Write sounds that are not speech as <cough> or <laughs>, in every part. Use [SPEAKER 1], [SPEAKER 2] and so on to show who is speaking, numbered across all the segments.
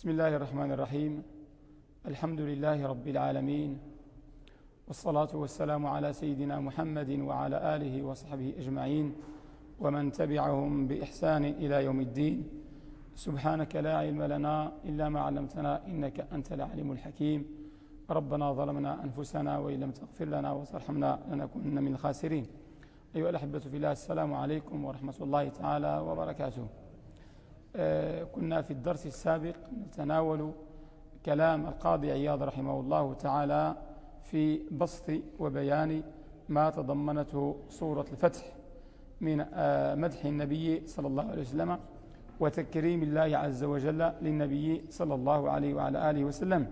[SPEAKER 1] بسم الله الرحمن الرحيم. الحمد لله رب العالمين. والصلاة والسلام على سيدنا محمد وعلى آله وصحبه أجمعين. ومن تبعهم بإحسان إلى يوم الدين. سبحانك لا علم لنا إلا ما علمتنا إنك أنت العليم الحكيم. ربنا ظلمنا أنفسنا وإن لم تغفر لنا وترحمنا لنكونن من الخاسرين. أيها الأحبة في الله السلام عليكم ورحمة الله تعالى وبركاته. كنا في الدرس السابق نتناول كلام القاضي عياض رحمه الله تعالى في بسط وبيان ما تضمنته سورة الفتح من آه، مدح النبي صلى الله عليه وسلم وتكريم الله عز وجل للنبي صلى الله عليه وعلى آله وسلم.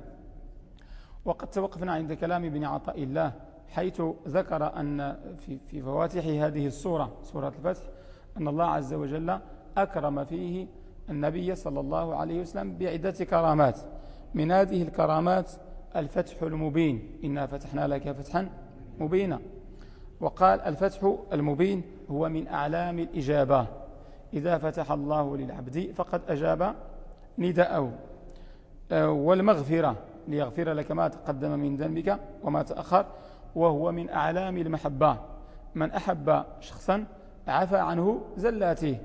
[SPEAKER 1] وقد توقفنا عند كلام ابن عطاء الله حيث ذكر أن في, في فواتح هذه السورة سورة الفتح أن الله عز وجل أكرم فيه النبي صلى الله عليه وسلم بعدة كرامات. من هذه الكرامات الفتح المبين. إنا فتحنا لك فتحا مبينا. وقال الفتح المبين هو من أعلام الإجابة. إذا فتح الله للعبد فقد أجاب نداءه. آه، والمغفرة. ليغفر لك ما تقدم من ذنبك وما تأخر. وهو من أعلام المحبة. من أحب شخصا عفى عنه زلاته.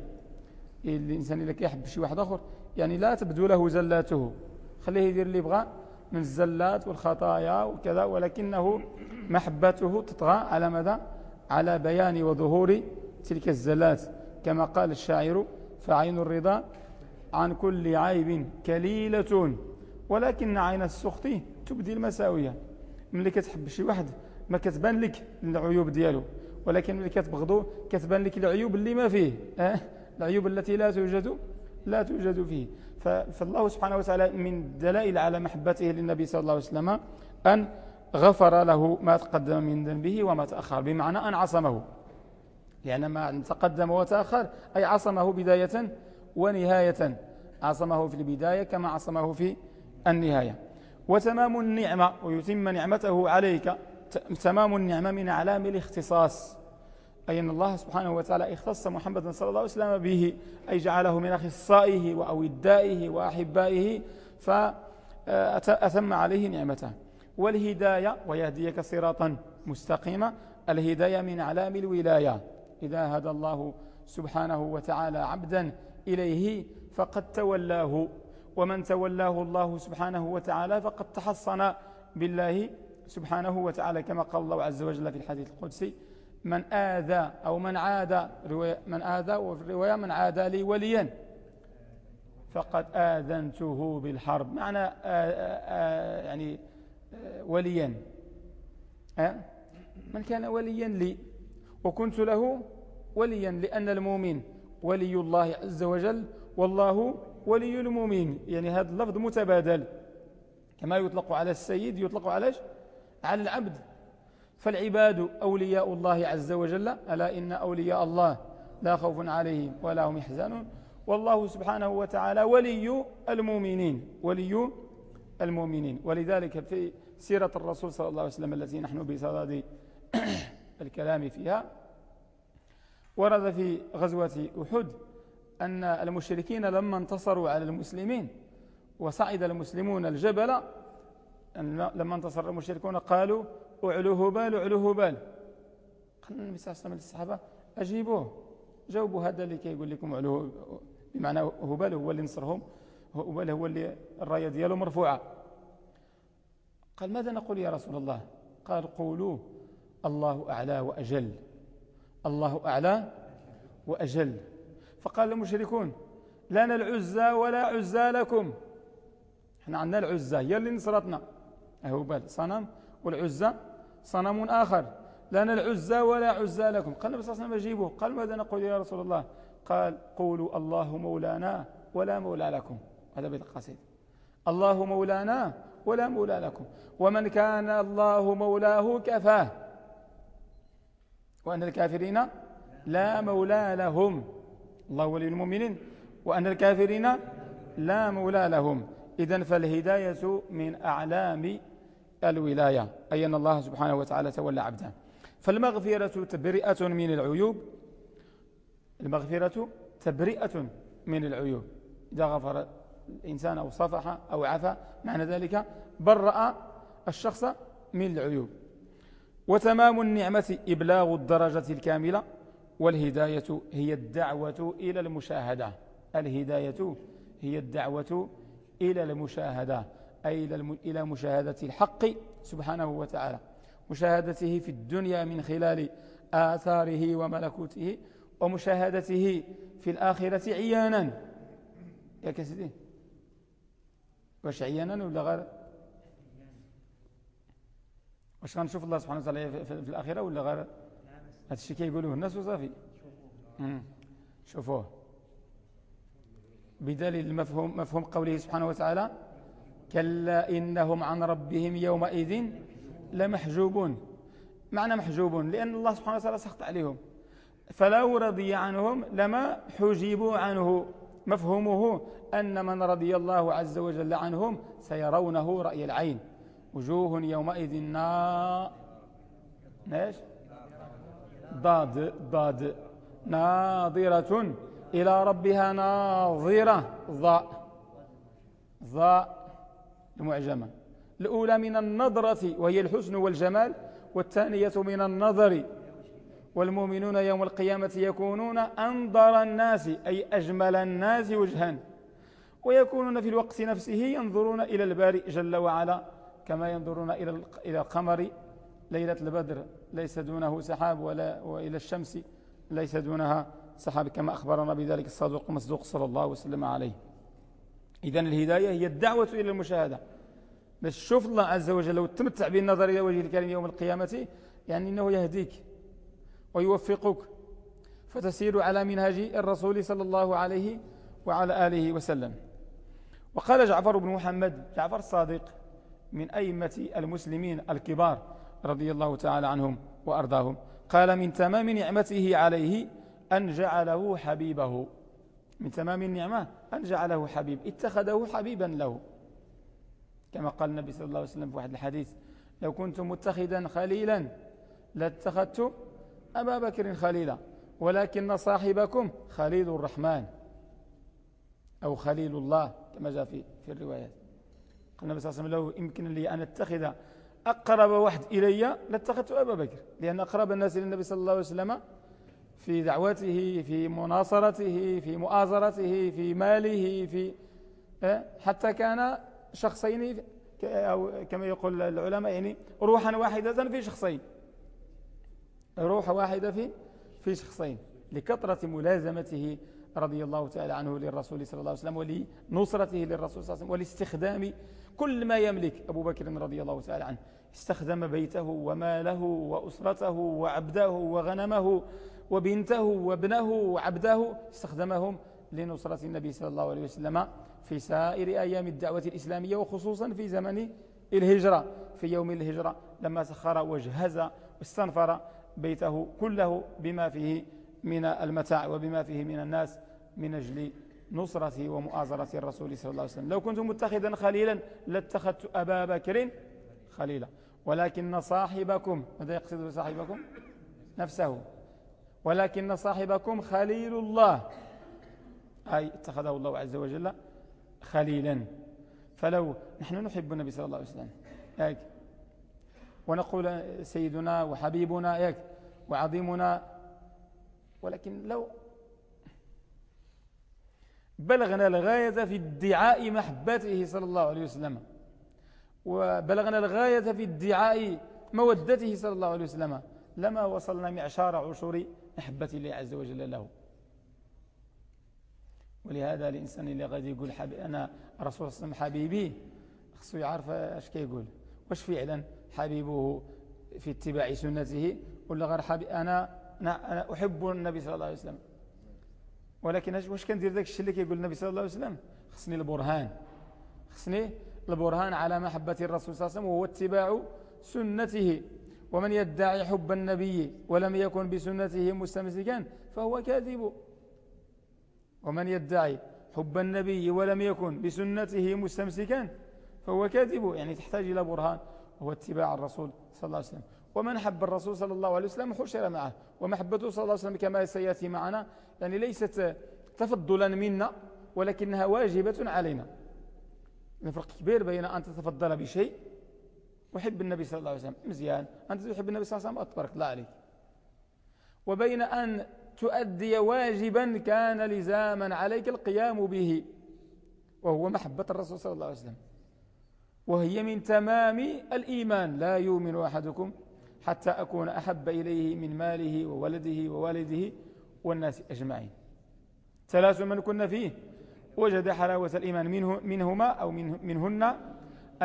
[SPEAKER 1] الإنسان إذا كيحب شي واحد آخر يعني لا تبدو له زلاته. خليه يدير اللي يبغى من الزلات والخطايا وكذا ولكنه محبته تطغى على ماذا؟ على بيان وظهور تلك الزلات. كما قال الشاعر فعين الرضا عن كل عيب كليلة ولكن عين السخط تبدي المساوية. ملي كتحب شي واحد ما كتبان لك العيوب ديالو ولكن ملي كتبغضو كتبان لك العيوب اللي ما فيه أه؟ العيوب التي لا توجد لا توجد فيه. فالله سبحانه وتعالى من دلائل على محبته للنبي صلى الله عليه وسلم أن غفر له ما تقدم من ذنبه وما تأخر بمعنى أن عصمه. لأن ما تقدم وتأخر أي عصمه بداية ونهاية. عصمه في البداية كما عصمه في النهاية. وتمام النعمة ويتم نعمته عليك تمام النعمة من علام الاختصاص. أي أن الله سبحانه وتعالى اختص محمد صلى الله عليه وسلم به أي جعله من أخصائه وأودائه وأحبائه فأتم عليه نعمته. والهداية ويهديك صراطا مستقيما الهداية من علام الولاية. إذا هدى الله سبحانه وتعالى عبدا إليه فقد تولاه ومن تولاه الله سبحانه وتعالى فقد تحصن بالله سبحانه وتعالى كما قال الله عز وجل في الحديث القدسي من آذى أو من عاد من آذى وفي الرواية من عادى لي وليا. فقد آذنته بالحرب. معنى آآ آآ يعني آآ وليا. من كان وليا لي. وكنت له وليا لأن المؤمن ولي الله عز وجل والله ولي المؤمن. يعني هذا اللفظ متبادل. كما يطلق على السيد يطلق على على العبد. فالعباد أولياء الله عز وجل ألا إن أولياء الله لا خوف عليهم ولا هم يحزنون. والله سبحانه وتعالى ولي المؤمنين ولي المؤمنين. ولذلك في سيرة الرسول صلى الله عليه وسلم التي نحن بصدد <coughs> الكلام فيها ورد في غزوة أحد أن المشركين لما انتصروا على المسلمين وصعد المسلمون الجبل لما انتصر المشركون قالوا أعلو هبال أعلو هبال قال النبي صلى الله عليه وسلم للصحابة أجيبوه. جاوبوا هذا اللي كيقول لكم أعلو بمعنى هبال هو اللي نصرهم هبال هو اللي الراية دياله مرفوعة. قال ماذا نقول يا رسول الله؟ قال قولوا الله أعلى وأجل. الله أعلى وأجل. فقال المشركون لنا العزى ولا عزى لكم. إحنا عندنا العزى هي اللي نصرتنا. هبال صنم والعزى. صنم آخر. لنا العزى ولا عزى لكم. قال النبي صلى الله عليه وسلم اجيبوه قال ماذا نقول يا رسول الله؟ قال قولوا الله مولانا ولا مولى لكم. هذا بيت القصيد. الله مولانا ولا مولى لكم. ومن كان الله مولاه كفاه وأن الكافرين لا مولى لهم. الله ولي المؤمنين. وأن الكافرين لا مولى لهم. إذن فالهداية من أعلام الولاية. أي أن الله سبحانه وتعالى؟ تولى عبده. فالمغفرة تبرئة من العيوب. المغفرة تبرئة من العيوب. إذا غفر الإنسان أو صفح أو عفى معنى ذلك برأ الشخص من العيوب. وتمام النعمة إبلاغ الدرجة الكاملة. والهداية هي الدعوة إلى المشاهدة. الهداية هي الدعوة إلى المشاهدة. أي إلى مشاهدة الحق سبحانه وتعالى مشاهدته في الدنيا من خلال آثاره وملكوته ومشاهدته في الآخرة عيانا. يا كسيدي واش عيانا ولا غير؟ واش غنشوف الله سبحانه وتعالى في الآخرة ولا غير؟ هذا الشيء كيقولوه الناس وصافي. شوفوه. بدليل مفهوم, مفهوم قوله سبحانه وتعالى كلا إنهم عن ربهم يومئذ لمحجوبون. معنى محجوبون لأن الله سبحانه وتعالى سخط عليهم. فلو رضي عنهم لما حجبوا عنه. مفهومه أن من رضي الله عز وجل عنهم سيرونه رأي العين. وجوه يومئذ نا ماش ضاد ضاد. ناظرة إلى ربها ناظرة. ضاء. ضاء. المعجمة. الأولى من النظرة وهي الحسن والجمال والثانية من النظر. والمؤمنون يوم القيامة يكونون أنظر الناس أي أجمل الناس وجها. ويكونون في الوقت نفسه ينظرون إلى البارئ جل وعلا كما ينظرون إلى القمر. ليلة البدر ليس دونه سحاب ولا وإلى الشمس ليس دونها سحاب كما أخبرنا بذلك الصادق المصدوق صلى الله وسلم عليه. إذا الهداية هي الدعوة إلى المشاهدة. باش تشوف الله عز وجل وتمتع بالنظر إلى وجه الكريم يوم القيامة يعني أنه يهديك ويوفقك فتسير على منهج الرسول صلى الله عليه وعلى آله وسلم. وقال جعفر بن محمد جعفر الصادق من أئمة المسلمين الكبار رضي الله تعالى عنهم وأرضاهم قال من تمام نعمته عليه أن جعله حبيبه. من تمام النعمة أن جعله حبيب. اتخذه حبيبا له. كما قال النبي صلى الله عليه وسلم في واحد الحديث لو كنت متخذا خليلا لاتخذت أبا بكر خليلا ولكن صاحبكم خليل الرحمن أو خليل الله كما جاء في, في الروايات قال النبي صلى الله عليه وسلم لو يمكن لي أن أتخذ أقرب واحد إلي لاتخذت أبا بكر لأن أقرب الناس للنبي صلى الله عليه وسلم في دعوته في مناصرته في مؤازرته في ماله في إيه؟ حتى كان شخصين أو كما يقول العلماء يعني روحا واحدة في شخصين روح واحدة في في شخصين لكثرة ملازمته رضي الله تعالى عنه للرسول صلى الله عليه وسلم ولنصرته للرسول صلى الله عليه وسلم ولاستخدام كل ما يملك أبو بكر رضي الله تعالى عنه استخدم بيته وماله وأسرته وعبده وغنمه وبنته وابنه وعبده استخدمهم لنصرة النبي صلى الله عليه وسلم في سائر أيام الدعوة الإسلامية وخصوصا في زمن الهجرة. في يوم الهجرة لما سخر وجهز واستنفر بيته كله بما فيه من المتاع وبما فيه من الناس من أجل نصرة ومؤازرة الرسول صلى الله عليه وسلم. لو كنت متخذا خليلا لاتخذت أبا بكر خليلا. ولكن صاحبكم ماذا يقصد صاحبكم نفسه. ولكن صاحبكم خليل الله. أي اتخذه الله عز وجل خليلا. فلو نحن نحب النبي صلى الله عليه وسلم. هيك. ونقول سيدنا وحبيبنا هيك. وعظيمنا. ولكن لو بلغنا الغاية في ادعاء محبته صلى الله عليه وسلم. وبلغنا الغاية في ادعاء مودته صلى الله عليه وسلم. لما وصلنا معشار عشور محبة الله عز وجل له. ولهذا الإنسان اللي غادي يقول حبي أنا رسول الله حبيبي خصو يعرف أش كيقول. واش فعلا حبيبه في اتباع سنته؟ ولا غير حبيب أنا أنا أحب النبي صلى الله عليه وسلم. ولكن واش كندير داك الشيء اللي كيقول النبي صلى الله عليه وسلم؟ خصني البرهان. خصني البرهان على محبة الرسول صلى الله عليه وسلم وهو اتباع سنته. ومن يدعي حب النبي ولم يكن بسنته مستمسكا فهو كاذب. ومن يدعي حب النبي ولم يكن بسنته مستمسكا فهو كاذب. يعني تحتاج إلى برهان وهو اتباع الرسول صلى الله عليه وسلم. ومن حب الرسول صلى الله عليه وسلم حشر معه ومحبته صلى الله عليه وسلم كما سيأتي معنا. يعني ليست تفضلا منا ولكنها واجبة علينا. فرق كبير بين أن تتفضل بشيء وحب النبي صلى الله عليه وسلم. مزيان أنت تحب النبي صلى الله عليه وسلم؟ أتبارك الله عليك. وبين أن تؤدي واجبا كان لزاما عليك القيام به وهو محبة الرسول صلى الله عليه وسلم. وهي من تمام الإيمان. لا يؤمن أحدكم حتى أكون أحب إليه من ماله وولده ووالده والناس أجمعين. ثلاث من كنا فيه. وجد حلاوة الإيمان منه منهما أو منه منهن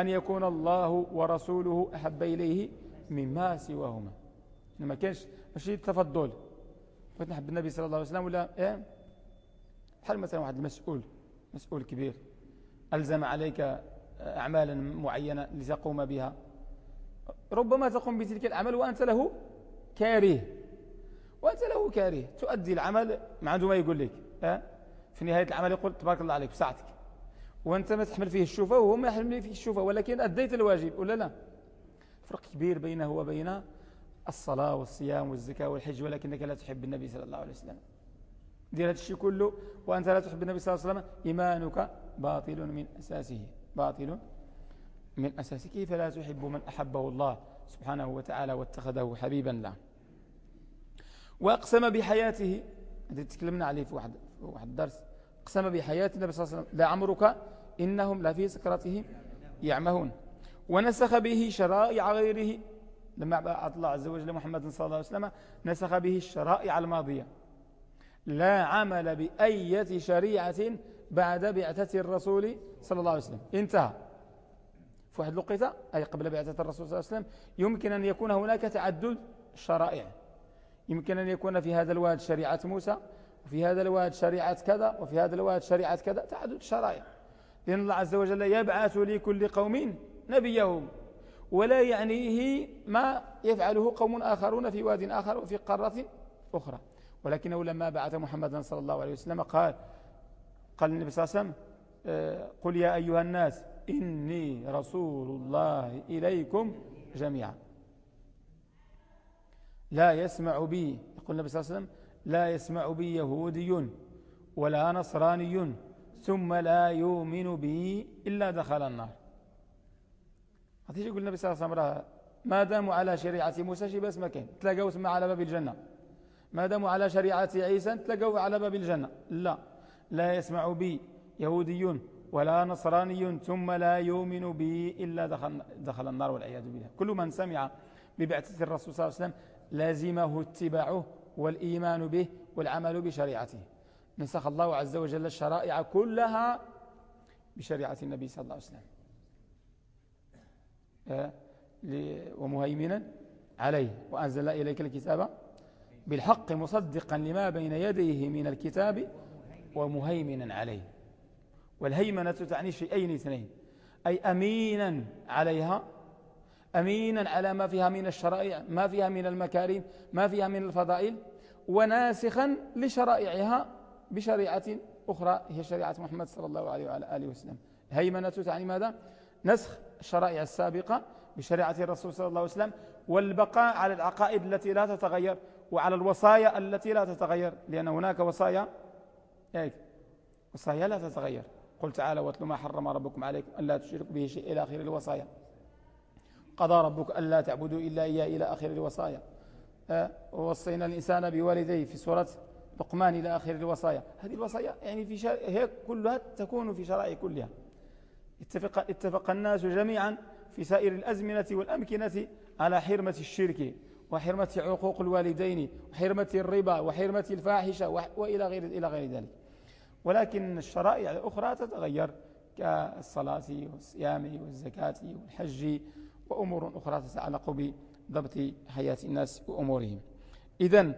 [SPEAKER 1] أن يكون الله ورسوله أحب إليه مما سواهما. ما كانش ماشي تفضل. بغيت نحب النبي صلى الله عليه وسلم ولا إيه؟ بحال مثلا واحد المسؤول مسؤول كبير. ألزم عليك أعمالا معينة لتقوم بها. ربما تقوم بتلك الأعمال وأنت له كاره. وأنت له كاره. تؤدي العمل ما عنده ما يقول لك. أه؟ في نهاية العمل يقول تبارك الله عليك بساعتك. وأنت ما تحمل فيه الشوفة وهو ما يحمل فيه الشوفة ولكن أديت الواجب ولا لا؟ فرق كبير بينه وبين الصلاة والصيام والزكاة والحج ولكنك لا تحب النبي صلى الله عليه وسلم. دير هذا الشيء كله وأنت لا تحب النبي صلى الله عليه وسلم إيمانك باطل من أساسه. باطل من أساسه. كيف لا تحب من أحبه الله سبحانه وتعالى واتخذه حبيبا له؟ وأقسم بحياته تكلمنا عليه في واحد, في واحد درس أقسم بحياة النبي صلى الله عليه وسلم. لعمرك إنهم لفي سكرتهم يعمهون. ونسخ به شرائع غيره. لما الله عز وجل محمد صلى الله عليه وسلم نسخ به الشرائع الماضية. لا عمل بأية شريعة بعد بعثة الرسول صلى الله عليه وسلم. انتهى. في واحد الوقت أي قبل بعثة الرسول صلى الله عليه وسلم يمكن أن يكون هناك تعدد الشرائع يمكن أن يكون في هذا الواد شريعة موسى وفي هذا الواد شريعة كذا وفي هذا الواد شريعة كذا تعدد الشرائع لأن الله عز وجل يبعث لكل قوم نبيهم ولا يعنيه ما يفعله قوم آخرون في واد آخر وفي قارة أخرى. ولكنه لما بعث محمدا صلى الله عليه وسلم قال قال النبي صلى الله عليه وسلم آه، قل يا أيها الناس إني رسول الله إليكم جميعا. لا يسمع بي يقول النبي صلى الله عليه وسلم لا يسمع بي يهودي ولا نصراني ثم لا يؤمن بي إلا دخل النار. هذا يقول النبي صلى الله عليه وسلم؟ ما داموا على شريعة موسى شي بس مكان تلاقوا اسمه على باب الجنة. ما داموا على شريعة عيسى تلاقوا على باب الجنة. لا. لا يسمع بي يهودي ولا نصراني ثم لا يؤمن بي إلا دخل, دخل النار والعياذ بالله. كل من سمع ببعثة الرسول صلى الله عليه وسلم لازمه اتباعه والإيمان به والعمل بشريعته. نسخ الله عز وجل الشرائع كلها بشريعة النبي صلى الله عليه وسلم. ومهيمنا عليه. وأنزل إليك الكتاب بالحق مصدقا لما بين يديه من الكتاب ومهيمنا عليه. والهيمنة تعني شيئين اثنين. أي أمينا عليها أمينا على ما فيها من الشرائع ما فيها من المكارم ما فيها من الفضائل وناسخا لشرائعها بشريعة أخرى هي شريعة محمد صلى الله عليه وعلى آله وسلم. هيمنة تعني ماذا؟ نسخ الشرائع السابقة بشريعة الرسول صلى الله عليه وسلم والبقاء على العقائد التي لا تتغير وعلى الوصايا التي لا تتغير لأن هناك وصايا وصايا لا تتغير. قل تعالى واتلوا ما حرم ربكم عليكم ألا تشركوا به شيء إلى آخر الوصايا. قضى ربك ألا تعبدوا إلا إياه إلى آخر الوصايا. أه؟ ووصينا الإنسان بوالديه في سورة لقمان إلى آخر الوصايا. هذه الوصايا يعني في شر... هي كلها تكون في شرائع كلها. اتفق, اتفق الناس جميعا في سائر الأزمنة والأمكنة على حرمة الشرك وحرمة عقوق الوالدين وحرمة الربا وحرمة الفاحشة وإلى غير, إلى غير ذلك. ولكن الشرائع الأخرى تتغير كالصلاة والصيام والزكاة والحج وأمور أخرى تتعلق بضبط حياة الناس وأمورهم. إذن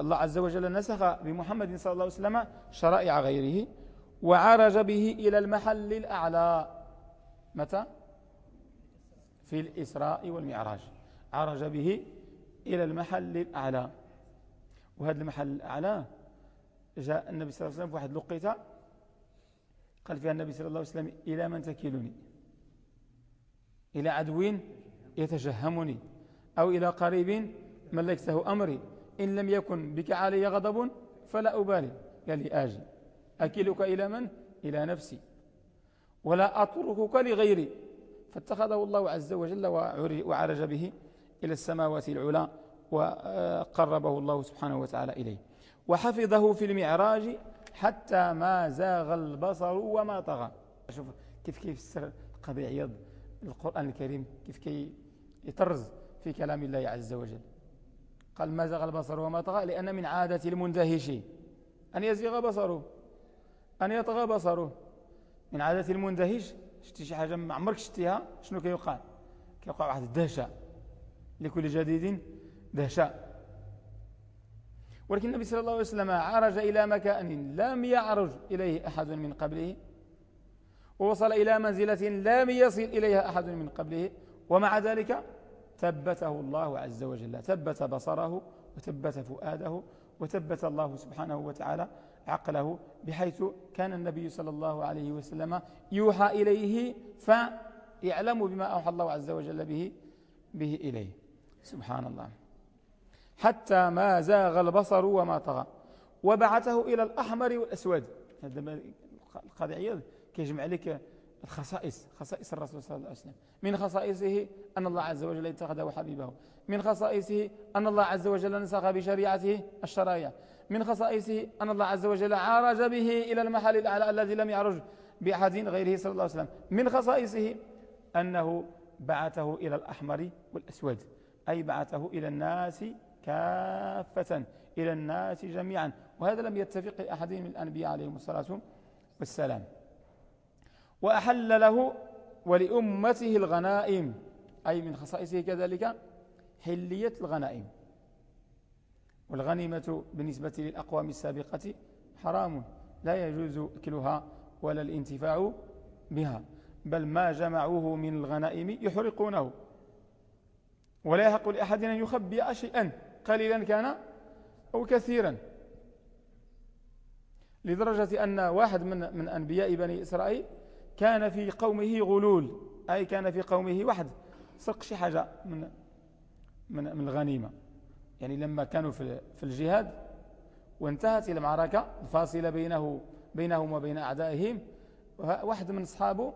[SPEAKER 1] الله عز وجل نسخ بمحمد صلى الله عليه وسلم شرائع غيره وعرج به إلى المحل الأعلى. متى؟ في الإسراء والمعراج. عرج به إلى المحل الأعلى. وهذا المحل الأعلى جاء النبي صلى الله عليه وسلم في واحد لقيته قال فيها النبي صلى الله عليه وسلم إلى من تكلني. إلى عدو يتجهمني أو إلى قريب ملكته أمري. إن لم يكن بك علي غضب فلا أبالي قال لي آجي. أكلك إلى من؟ إلى نفسي. ولا أتركك لغيري. فاتخذه الله عز وجل وعرج به إلى السماوات العلى وقربه الله سبحانه وتعالى إليه. وحفظه في المعراج حتى ما زاغ البصر وما طغى. شوف كيف كيف السر قضي عياض القرآن الكريم كيف كي يطرز في كلام الله عز وجل. قال ما زاغ البصر وما طغى لأن من عادة المندهش أن يزيغ بصره. أن يطغى بصره. من عادة المندهش شتي شي حاجة ما عمرك شتيها؟ شنو كيوقع؟ كيوقع واحد الدهشة. لكل جديد دهشة. ولكن النبي صلى الله عليه وسلم عرج إلى مكان لم يعرج إليه أحد من قبله. ووصل إلى منزلة لم يصل إليها أحد من قبله ومع ذلك ثبته الله عز وجل ثبت بصره وثبت فؤاده وثبت الله سبحانه وتعالى عقله بحيث كان النبي صلى الله عليه وسلم يوحى إليه فيعلم بما أوحى الله عز وجل به, به إليه. سبحان الله. حتى ما زاغ البصر وما طغى وبعثه إلى الأحمر والأسود. هذا القاضي عياض كيجمع لك الخصائص خصائص الرسول صلى الله عليه وسلم. من خصائصه أن الله عز وجل اتخذه حبيبه. من خصائصه أن الله عز وجل نسخ بشريعته الشرائع من خصائصه أن الله عز وجل عرج به إلى المحل الأعلى الذي لم يعرج بأحد غيره صلى الله عليه وسلم. من خصائصه أنه بعثه إلى الأحمر والأسود. أي بعثه إلى الناس كافة إلى الناس جميعا. وهذا لم يتفق لأحد من الأنبياء عليهم الصلاة والسلام. وأحل له ولأمته الغنائم أي من خصائصه كذلك حلية الغنائم. والغنيمة بالنسبة للأقوام السابقة حرام لا يجوز أكلها ولا الانتفاع بها بل ما جمعوه من الغنائم يحرقونه. ولا يحق لأحد أن يخبئ شيئا قليلا كان أو كثيرا. لدرجة أن واحد من, من أنبياء بني إسرائيل كان في قومه غلول أي كان في قومه واحد سرق شي حاجة من, من, من الغنيمة. يعني لما كانوا في, في الجهاد وانتهت إلى المعركة الفاصلة بينه بينهم وبين أعدائهم واحد من أصحابه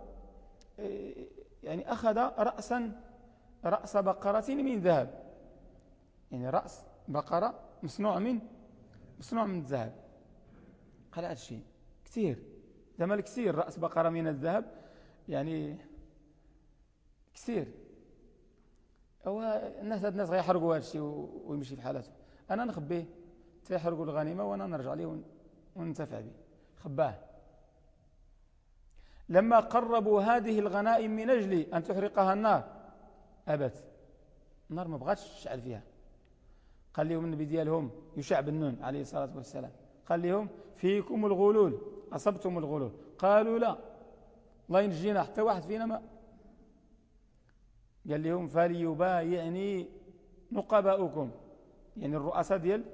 [SPEAKER 1] يعني أخذ رأسا رأس بقرة من ذهب. يعني رأس بقرة مصنوع من مصنوع من الذهب قال هذا الشيء كثير. ده كثير رأس بقرة من الذهب. يعني كثير هو الناس هاد الناس غيحرقوا هذا الشيء ويمشي في حالته أنا نخبيه تيحرقوا الغنيمة وأنا نرجع ليه وننتفع به. خباه. لما قربوا هذه الغنائم من أجل أن تحرقها النار أبت. النار ما بغاتش تشعل فيها. قال لهم النبي ديالهم يشع بن نون عليه الصلاة والسلام. قال لهم فيكم الغلول. أصبتم الغلول. قالوا لا. الله ينجينا حتى واحد فينا ما قال لهم فليبايعني نقباؤكم. يعني الرؤساء ديال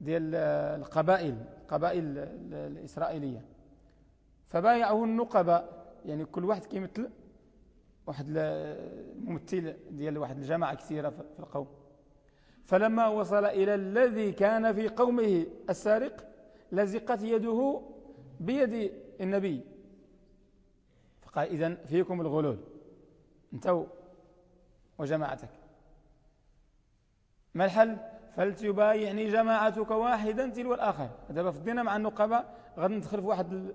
[SPEAKER 1] ديال القبائل القبائل الإسرائيلية. فبايعه النقباء. يعني كل واحد كيمثل واحد الممثل ديال واحد الجماعة كثيرة في القوم. فلما وصل إلى الذي كان في قومه السارق لزقت يده بيد النبي. فقال إذن فيكم الغلول. انتو وجماعتك. ما الحل؟ فلتبايعني جماعتك واحدا تلو الآخر. دابا فضينا مع النقباء غادي ندخل في واحد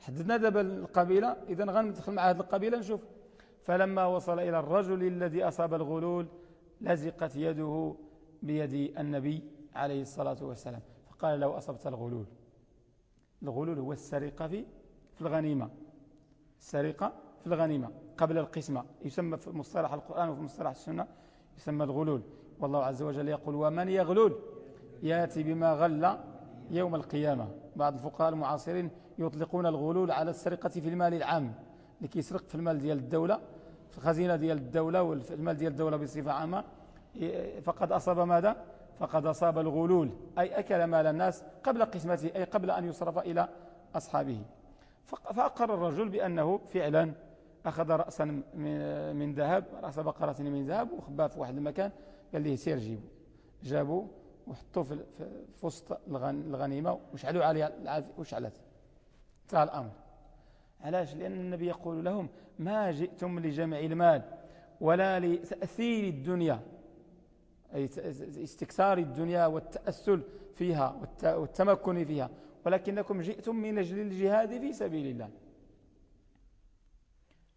[SPEAKER 1] حددنا دابا القبيلة. إذا غادي ندخل مع هذه القبيلة نشوف. فلما وصل إلى الرجل الذي أصاب الغلول لزقت يده بيد النبي عليه الصلاة والسلام. فقال لو أصبت الغلول. الغلول هو السرقة في في الغنيمة. السرقة في الغنيمة. قبل القسمة. يسمى في مصطلح القرآن وفي مصطلح السنة يسمى الغلول. والله عز وجل يقول ومن يغلول يأتي بما غل يوم القيامة. بعض الفقهاء المعاصرين يطلقون الغلول على السرقة في المال العام. لكي يسرق في المال ديال الدولة في الخزينة ديال الدولة والمال ديال الدولة بصفة عامة فقد أصاب ماذا؟ فقد أصاب الغلول أي أكل مال الناس قبل قسمته أي قبل أن يصرف إلى أصحابه. فأقر الرجل بأنه فعلا أخذ رأسا من ذهب رأس بقرة من ذهب وخباه في واحد المكان قال له سير جيبه. جابوا وحطوه في وسط الغنيمة وشعلوا عليها وشعلت انتهى الأمر. علاش؟ لأن النبي يقول لهم ما جئتم لجمع المال ولا لتأثير الدنيا. أي استكثار الدنيا والتأسل فيها والتمكن فيها. ولكنكم جئتم من أجل الجهاد في سبيل الله.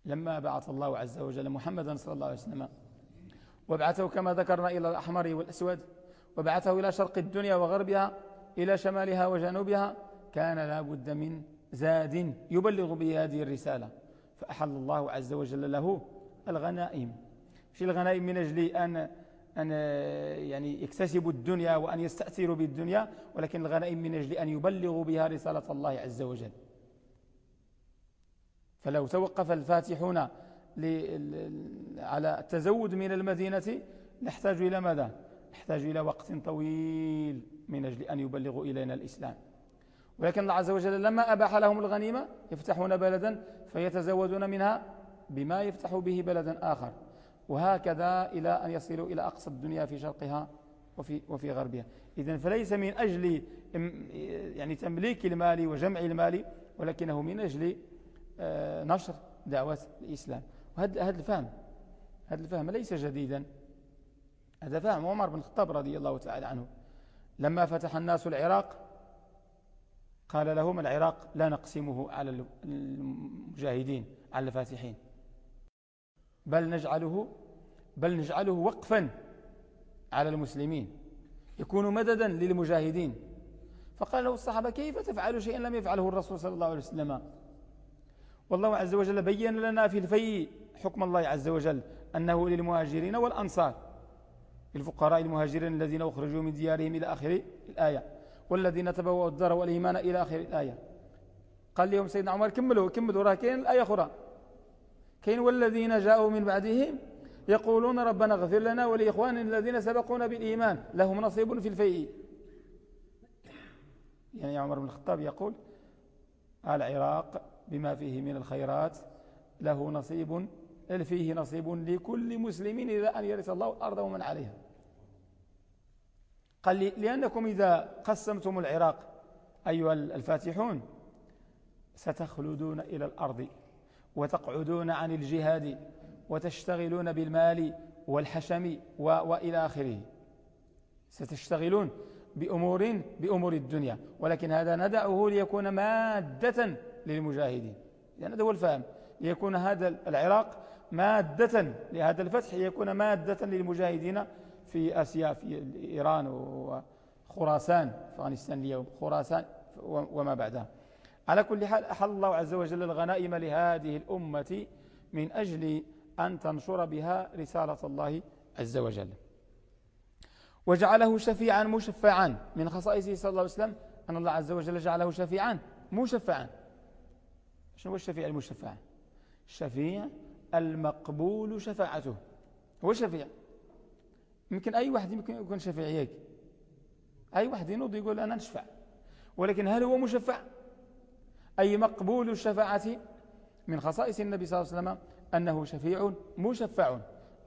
[SPEAKER 1] لما بعث الله عز وجل محمدا صلى الله عليه وسلم وابعثه كما ذكرنا إلى الأحمر والأسود وبعثه إلى شرق الدنيا وغربها إلى شمالها وجنوبها كان لا بد من زاد يبلغ به هذه الرسالة. فأحل الله عز وجل له الغنائم. مش الغنائم من أجل أن أن يعني يكتسبوا الدنيا وأن يستأثروا بالدنيا ولكن الغنائم من أجل أن يبلغوا بها رسالة الله عز وجل. فلو توقف الفاتحون على التزود من المدينة نحتاج إلى ماذا؟ نحتاج إلى وقت طويل من أجل أن يبلغوا إلينا الإسلام. ولكن الله عز وجل لما أباح لهم الغنيمة يفتحون بلدا فيتزودون منها بما يفتح به بلدا آخر. وهكذا إلى أن يصلوا إلى أقصى الدنيا في شرقها وفي, وفي غربها. إذن فليس من أجل يعني تمليك المال وجمع المال ولكنه من أجل آه، نشر دعوة الإسلام. وهذا الفهم. هذا الفهم ليس جديدا. هذا فهم عمر بن الخطاب رضي الله تعالى عنه. لما فتح الناس العراق قال لهم العراق لا نقسمه على المجاهدين على الفاتحين. بل نجعله بل نجعله وقفا على المسلمين يكون مددا للمجاهدين. فقال له الصحابة كيف تفعل شيئا لم يفعله الرسول صلى الله عليه وسلم؟ والله عز وجل بين لنا في الفي حكم الله عز وجل أنه للمهاجرين والأنصار الفقراء المهاجرين الذين أخرجوا من ديارهم إلى آخر الآية والذين تبوأوا الدار والإيمان إلى آخر الآية. قال لهم سيدنا عمر كملوا كملوا راه كاين الآية أخرى. كاين والذين جاءوا من بعدهم يقولون ربنا اغفر لنا ولإخواننا الذين سبقونا بالإيمان لهم نصيب في الفيء. يعني عمر بن الخطاب يقول العراق بما فيه من الخيرات له نصيب فيه نصيب لكل مسلم إذا أن يرث الله الأرض ومن عليها. قال لي لأنكم إذا قسمتم العراق أيها الفاتحون ستخلدون إلى الأرض. وتقعدون عن الجهاد وتشتغلون بالمال والحشم وإلى آخره. ستشتغلون بأمور بأمور الدنيا. ولكن هذا ندعه ليكون مادة للمجاهدين. يعني هذا هو الفهم. ليكون هذا العراق مادة لهذا الفتح ليكون مادة للمجاهدين في آسيا في إيران وخراسان أفغانستان اليوم خراسان وما بعدها. على كل حال أحل الله عز وجل الغنائم لهذه الأمة من أجل أن تنشر بها رسالة الله عز وجل. وجعله شفيعا مشفعا. من خصائصه صلى الله عليه وسلم أن الله عز وجل جعله شفيعا مشفعا. شنو هو الشفيع المشفع؟ الشفيع المقبول شفاعته. هو شفيع يمكن أي واحد يمكن يكون شفيع ياك أي واحد ينوض يقول أنا نشفع. ولكن هل هو مشفع؟ أي مقبول الشفاعة من خصائص النبي صلى الله عليه وسلم أنه شفيع مشفع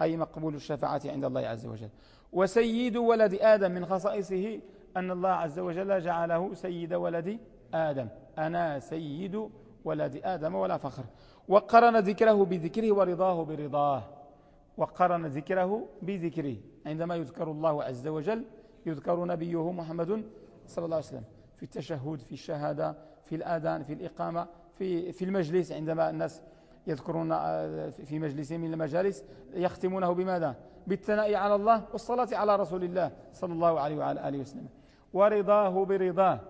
[SPEAKER 1] أي مقبول الشفاعة عند الله عز وجل. وسيد ولد آدم من خصائصه أن الله عز وجل جعله سيد ولد آدم. أنا سيد ولد آدم ولا فخر. وقرن ذكره بذكره ورضاه برضاه. وقرن ذكره بذكره. عندما يذكر الله عز وجل يذكر نبيه محمد صلى الله عليه وسلم في التشهد في الشهادة في الآذان في الإقامة في, في المجلس عندما الناس يذكرون آه، في مجلس من المجالس يختمونه بماذا؟ بالثناء على الله والصلاة على رسول الله صلى الله عليه وعلى آله وسلم. ورضاه برضاه.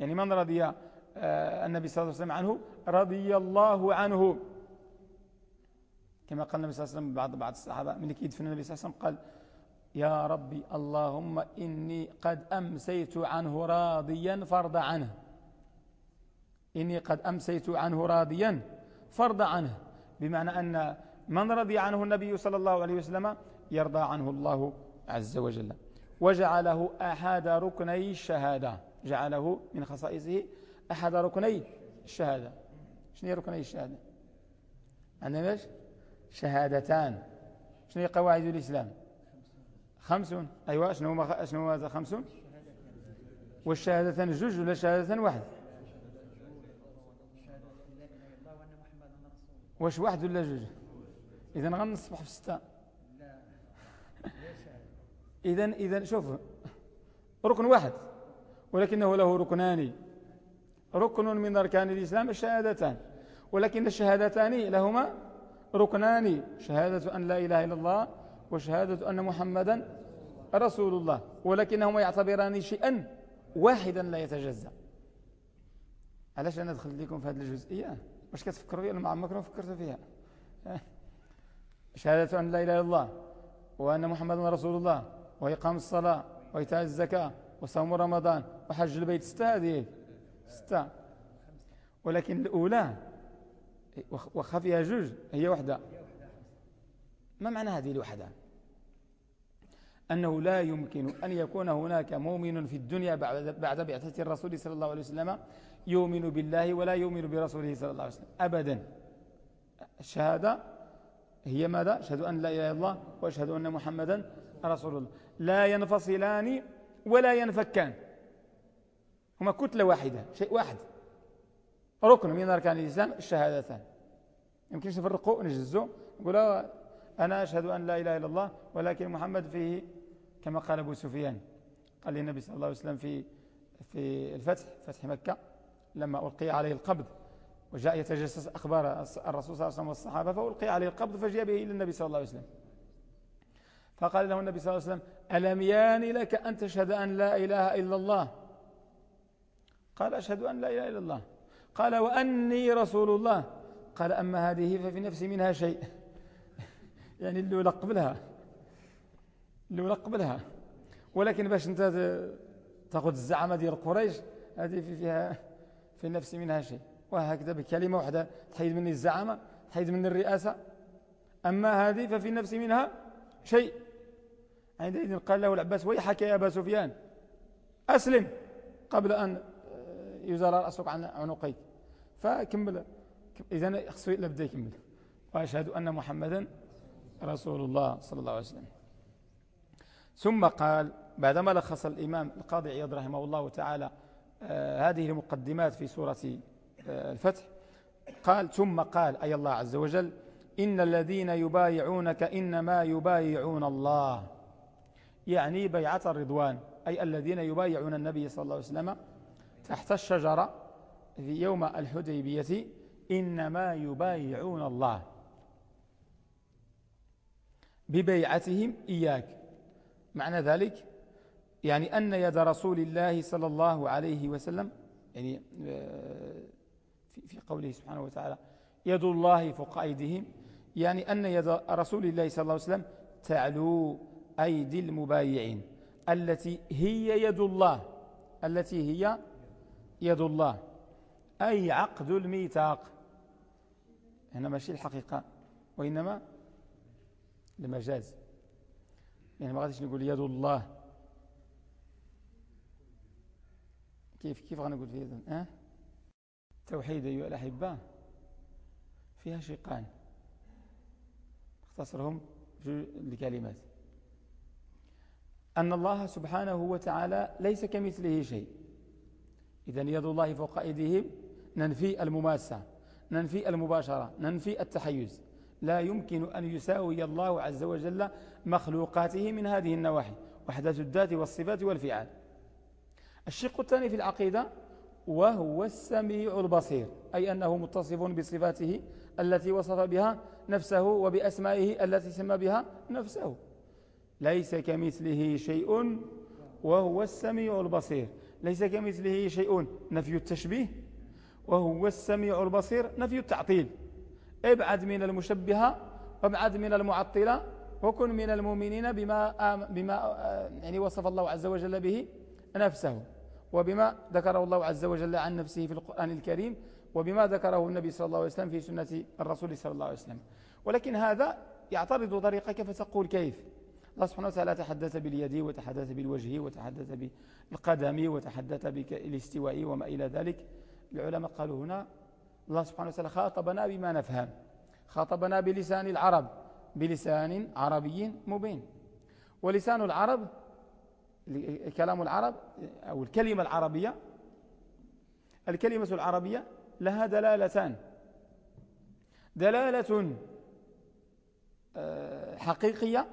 [SPEAKER 1] يعني من رضي آه، النبي صلى الله عليه وسلم عنه؟ رضي الله عنه. كما قال النبي صلى الله عليه وسلم بعض بعض الصحابة من يدفن النبي صلى الله عليه وسلم قال يا ربي اللهم إني قد أمسيت عنه راضيا فرض عنه. إني قد أمسيت عنه راضيا. فرض عنه بمعنى أن من رضي عنه النبي صلى الله عليه وسلم يرضى عنه الله عز وجل. وجعله أحد ركني الشهادة جعله من خصائصه أحد ركني الشهادة شنو ركني الشهادة؟ عندنا إيش؟ شهادتان. شنو قواعد الإسلام؟ خمسون. أيوة شنو هو شنو هذا خمسون؟ والشهادتان جوج ولا شهادتان واحد؟ واش واحد ولا جوج؟ إذا غنصبح في ستة. إذا إذا شوف ركن واحد ولكنه له ركنان. ركن من أركان الإسلام الشهادتان ولكن الشهادتان لهما ركنان شهادة أن لا إله إلا الله وشهادة أن محمدا رسول الله ولكنهما يعتبران شيئا واحدا لا يتجزأ. علاش أنا دخلت لكم في هذه الجزئية؟ واش كتفكروا فيها؟ مع عمركم فكرتوا فيها. شهادة أن لا إله إلا الله وأن محمدا رسول الله وإقام الصلاة وإيتاء الزكاة وصوم رمضان وحج البيت. ستة هذه؟ ستة ولكن الأولى وخا فيها جوج هي وحدة. ما معنى هذه الوحدة؟ أنه لا يمكن أن يكون هناك مؤمن في الدنيا بعد بعثة الرسول صلى الله عليه وسلم يؤمن بالله ولا يؤمن برسوله صلى الله عليه وسلم. أبدا. الشهادة هي ماذا؟ أشهد أن لا إله إلا الله وأشهد أن محمدا رسول الله. لا ينفصلان ولا ينفكان. هما كتلة واحدة شيء واحد. ركن من أركان الإسلام الشهادتان. يمكنش نفرقوا نجزوا نقول أنا أشهد أن لا إله إلا الله ولكن محمد فيه كما قال أبو سفيان. قال للنبي صلى الله عليه وسلم في في الفتح فتح مكة. لما ألقي عليه القبض وجاء يتجسس أخبار الرسول صلى الله عليه وسلم والصحابة فألقي عليه القبض فجاء به إلى النبي صلى الله عليه وسلم. فقال له النبي صلى الله عليه وسلم ألم يان لك أن تشهد أن لا إله إلا الله؟ قال أشهد أن لا إله إلا الله. قال وأني رسول الله. قال أما هذه ففي نفسي منها شيء. <laughs> يعني قبلها اللي قبلها ولكن باش أنت تاخذ الزعامة ديال قريش هذه في فيها في النفس منها شيء وهكذا بكلمة واحدة تحيد مني الزعامة تحيد مني الرئاسة. أما هذه ففي النفس منها شيء. عندئذ قال له العباس ويحك يا أبا سفيان أسلم قبل أن يزال رأسك عن عنقيك. فكمل إذا خصو لابد يكمل. وأشهد أن محمدا رسول الله صلى الله عليه وسلم. ثم قال بعدما لخص الإمام القاضي عياض رحمه الله تعالى آه هذه المقدمات في سورة آه الفتح. قال ثم قال أي الله عز وجل إن الذين يبايعونك إنما يبايعون الله. يعني بيعة الرضوان أي الذين يبايعون النبي صلى الله عليه وسلم تحت الشجرة في يوم الحديبية إنما يبايعون الله. ببيعتهم إياك. معنى ذلك يعني أن يد رسول الله صلى الله عليه وسلم يعني آه، في قوله سبحانه وتعالى يد الله فوق أيديهم يعني أن يد رسول الله صلى الله عليه وسلم تعلو أيدي المبايعين التي هي يد الله التي هي يد الله أي عقد الميثاق. هنا ماشي الحقيقة وإنما المجاز. يعني ما غاديش نقول يد الله. كيف كيف غنقول في يد أه؟ توحيد أيها الأحبة فيها شقان. اختصرهم في الكلمات. أن الله سبحانه وتعالى ليس كمثله شيء. إذا يد الله فوق أيديهم ننفي المماسة ننفي المباشرة ننفي التحيز. لا يمكن أن يساوي الله عز وجل مخلوقاته من هذه النواحي وحدة الذات والصفات والفعال. الشق الثاني في العقيدة وهو السميع البصير أي أنه متصف بصفاته التي وصف بها نفسه وبأسمائه التي سمى بها نفسه. ليس كمثله شيء وهو السميع البصير. ليس كمثله شيء نفي التشبيه وهو السميع البصير نفي التعطيل. ابعد من المشبهة وابعد من المعطلة وكن من المؤمنين بما, بما يعني وصف الله عز وجل به نفسه. وبما ذكره الله عز وجل عن نفسه في القرآن الكريم وبما ذكره النبي صلى الله عليه وسلم في سنة الرسول صلى الله عليه وسلم. ولكن هذا يعترض طريقك فتقول كيف؟ الله سبحانه وتعالى تحدث باليد وتحدث بالوجه وتحدث بالقدم وتحدث بالاستواء وما إلى ذلك. العلماء قالوا هنا الله سبحانه وتعالى خاطبنا بما نفهم. خاطبنا بلسان العرب بلسان عربي مبين. ولسان العرب كلام العرب أو الكلمة العربية الكلمة العربية لها دلالتان. دلالة آه، حقيقية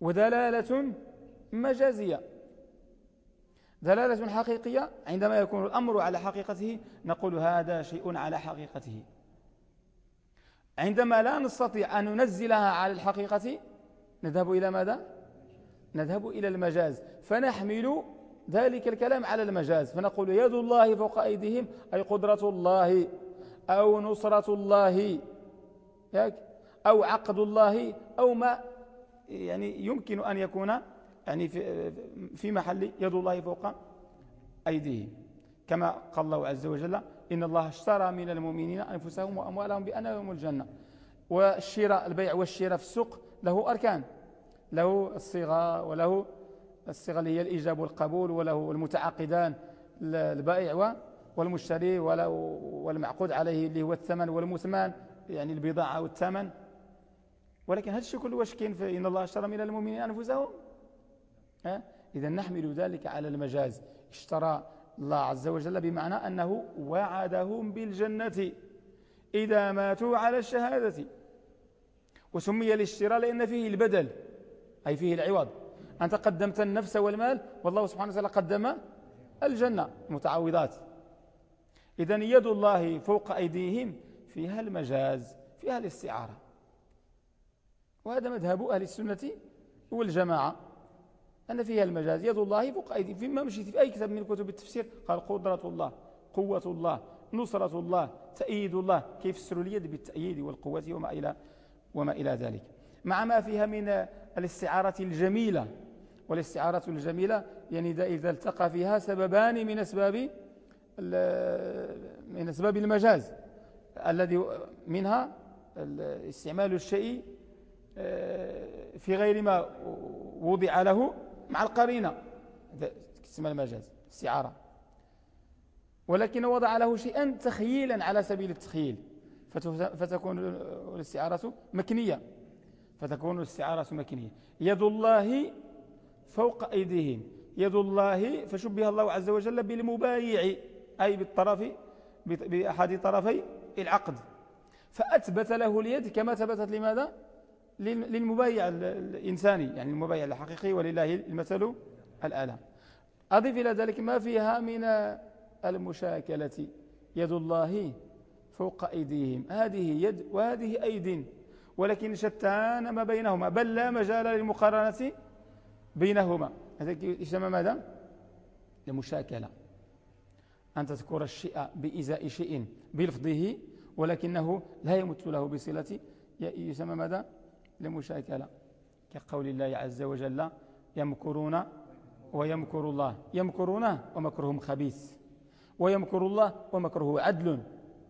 [SPEAKER 1] ودلالة مجازية. دلالة حقيقية عندما يكون الأمر على حقيقته نقول هذا شيء على حقيقته. عندما لا نستطيع أن ننزلها على الحقيقة نذهب إلى ماذا؟ نذهب إلى المجاز. فنحمل ذلك الكلام على المجاز. فنقول يد الله فوق أيديهم أي قدرة الله أو نصرة الله. أو عقد الله أو ما يعني يمكن أن يكون يعني في, محل يد الله فوق أيديهم. كما قال الله عز وجل إن الله اشترى من المؤمنين أنفسهم وأموالهم بأن لهم الجنة. والشراء البيع والشراء في السوق له أركان. له الصيغة وله الصيغة اللي هي الإيجاب والقبول وله المتعاقدان البائع والمشتري والمعقود عليه اللي هو الثمن والمثمان يعني البضاعة والثمن ولكن هذا الشيء كله واش كاين إن الله أشترى من المؤمنين أنفسهم. إذا نحمل ذلك على المجاز. اشترى الله عز وجل بمعنى أنه وعدهم بالجنة. إذا ماتوا على الشهادة. وسمي الاشتراء لأن فيه البدل. أي فيه العوض. أنت قدمت النفس والمال والله سبحانه وتعالى قدم الجنة. متعوضات. إذا يد الله فوق أيديهم فيها المجاز فيها الاستعارة. وهذا مذهب أهل السنة والجماعة. أن فيها المجاز. يد الله فوق أيدي فيما مشيت في أي كتاب من كتب التفسير قال قدرة الله قوة الله نصرة الله تأييد الله. كيف يفسر اليد بالتأييد والقوة وما إلى, وما إلى ذلك. مع ما فيها من الاستعارة الجميلة. والاستعارة الجميلة يعني إذا التقى فيها سببان من أسباب من أسباب المجاز. الذي منها استعمال الشيء آه، في غير ما وضع له مع القرينة. اسمها المجاز استعارة. ولكن وضع له شيئا تخييلا على سبيل التخييل. فتكون الاستعارة مكنية. فتكون الاستعارة مكنية يد الله فوق أيديهم. يد الله فشبه الله عز وجل بالمبايع أي بالطرف بأحد طرفي العقد. فأثبت له اليد كما ثبتت لماذا؟ للمبايع الإنساني يعني المبايع الحقيقي ولله المثل الأعلى أضيف إلى ذلك ما فيها من المشاكلة. يد الله فوق أيديهم. هذه يد وهذه أيد. ولكن شتان ما بينهما بل لا مجال للمقارنة بينهما. هذا يسمى ماذا؟ المشاكلة. أن تذكر الشيء بإزاء شيء بلفظه ولكنه لا يمت له بصلة يسمى ماذا؟ لمشاكلة كقول الله عز وجل يمكرون ويمكر الله. يمكرون ومكرهم خبيث ويمكر الله ومكره عدل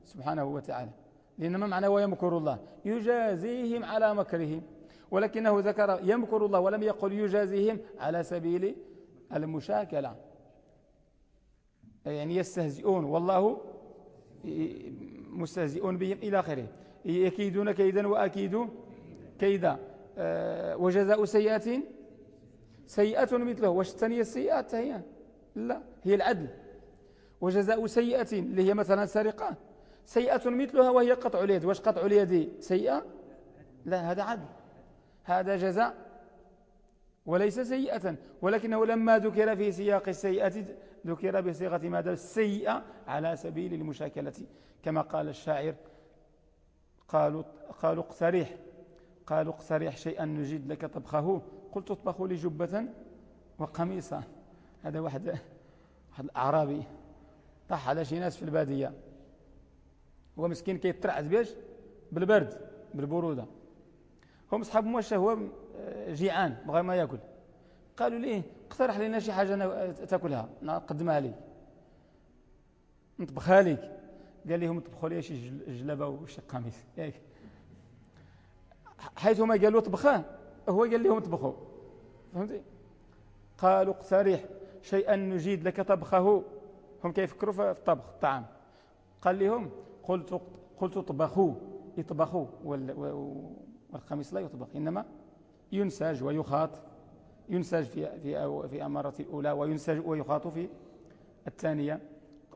[SPEAKER 1] سبحانه وتعالى. لأن ما معنى ويمكر الله. يجازيهم على مكرهم. ولكنه ذكر يمكر الله ولم يقل يجازيهم على سبيل المشاكلة. يعني يستهزئون. والله مستهزئون بهم إلى آخره. يكيدون كيدا وأكيد كيدا. آه، وجزاء سيئة. سيئة مثله. واش الثانية السيئات هي. لا هي العدل. وجزاء سيئة اللي هي مثلا سرقة. سيئة مثلها وهي قطع اليد. واش قطع اليد سيئة؟ لا هذا عدل. هذا جزاء وليس سيئة. ولكنه لما ذكر في سياق السيئة ذكر بصيغة ماذا السيئة على سبيل المشاكلة. كما قال الشاعر قالوا, قالوا اقترح قالوا اقترح شيئا نجد لك طبخه. قلت اطبخ لي جبة وقميصا هذا واحد واحد الأعرابي طاح على شي ناس في البادية. هو مسكين كيترعز بيش؟ بالبرد بالبرودة. هم اصحابهم واش هو جيعان بغى ما يأكل. قالوا ليه؟ اقترح لنا شي حاجة تأكلها. نقدمها لي. نطبخها لك. قال لهم طبخوا لي شي جلبة وشي قميص. حيثما قالوا طبخاه هو قال لهم اطبخوا. فهمتي؟ قالوا اقترح شيئا نجيد لك طبخه. هم كيفكروا في الطبخ الطعام. قال لهم قلت قلت طبخوا يطبخوا والخميس لا يطبخ إنما ينسج ويخاط ينسج في في في أمارة الأولى وينسج ويخاط في الثانية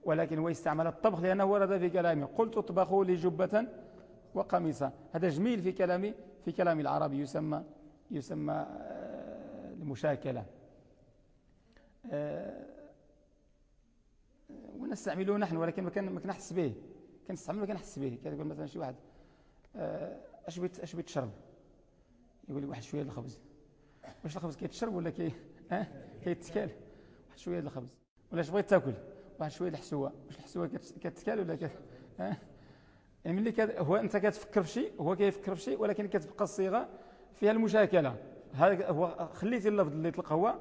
[SPEAKER 1] ولكن هو استعمل الطبخ لأنه ورد في كلامه قلت اطبخوا لي جبة وقميصة. هذا جميل في كلام في كلام العربي يسمى يسمى آه، المشاكلة. آه، ونستعمله نحن ولكن ما كنحس به. كنستعمله كنحس به كيقول مثلا شي واحد آه، اش بغيت اش تشرب؟ يقول لي واحد شوية الخبز. واش الخبز كيتشرب ولا كي ها؟ كيتكال. واحد شوية الخبز. ولا اش بغيت تاكل؟ واحد شوية الحسوة. واش الحسوة كتكال ولا كت ها؟ يعني ملي كت... هو انت كتفكر في شيء هو كيفكر في شيء ولكن كتبقى الصيغة فيها المشاكلة. هذا هو خليتي اللفظ اللي طلق هو